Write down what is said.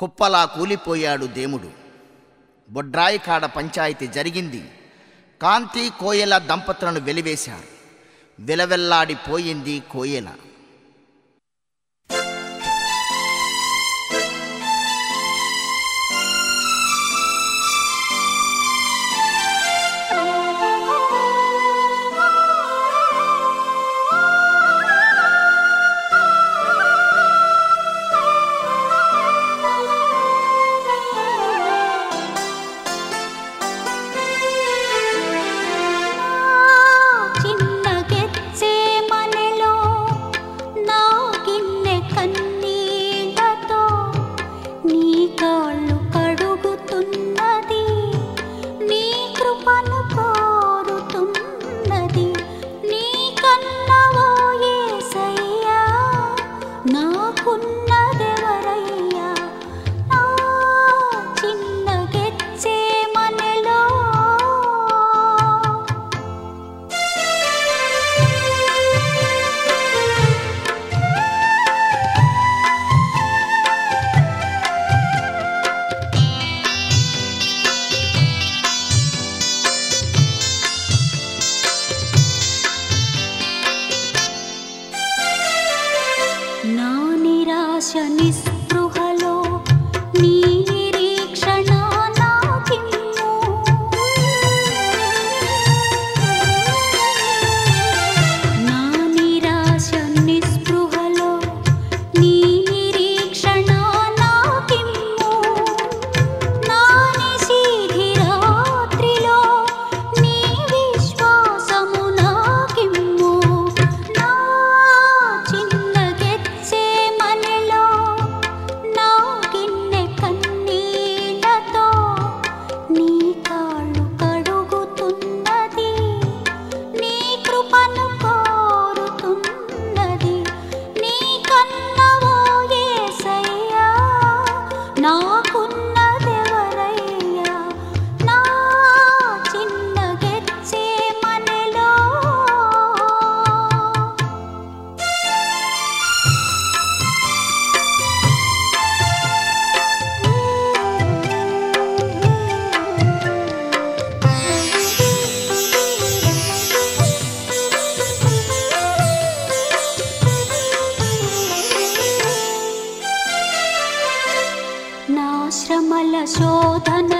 కుప్పలా కూలిపోయాడు దేముడు. బొడ్రాయికాడ పంచాయతీ జరిగింది. కాంతి కోయల దంపతులను వెలివేశారు. వెలవెల్లాడిపోయింది కోయల. నాకున్న निराशनिस् श्रमलशोधन